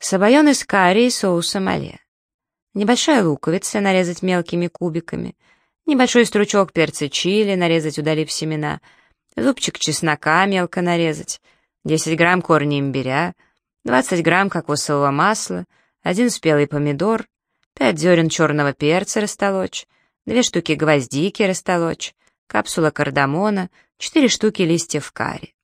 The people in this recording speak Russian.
Сабайон из карри и соуса мале. Небольшая луковица нарезать мелкими кубиками. Небольшой стручок перца чили нарезать, удалив семена. Зубчик чеснока мелко нарезать. 10 грамм корня имбиря. 20 грамм кокосового масла. Один спелый помидор. 5 зерен черного перца растолочь. 2 штуки гвоздики растолочь. Капсула кардамона. 4 штуки листьев карри.